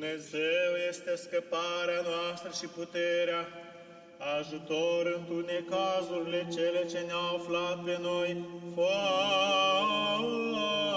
Dumnezeu este scăparea noastră și puterea, ajutor în toate cazurile cele ce ne-au aflat pe noi foarte.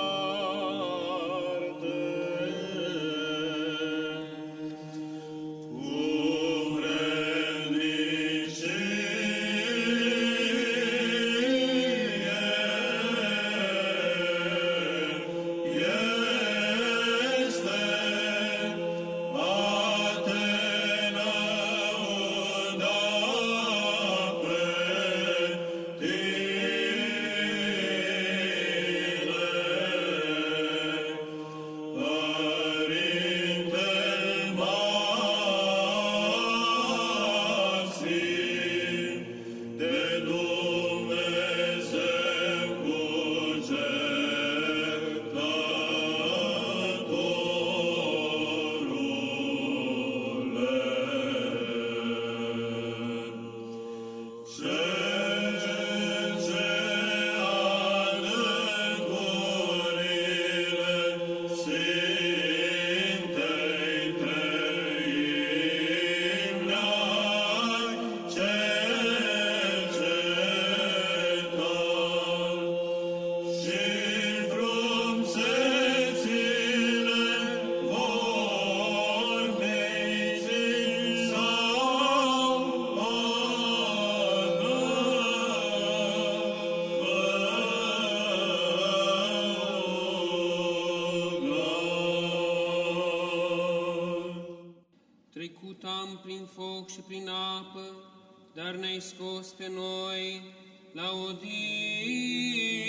Prin foc și prin apă, dar ne-ai scos pe noi la odihnă.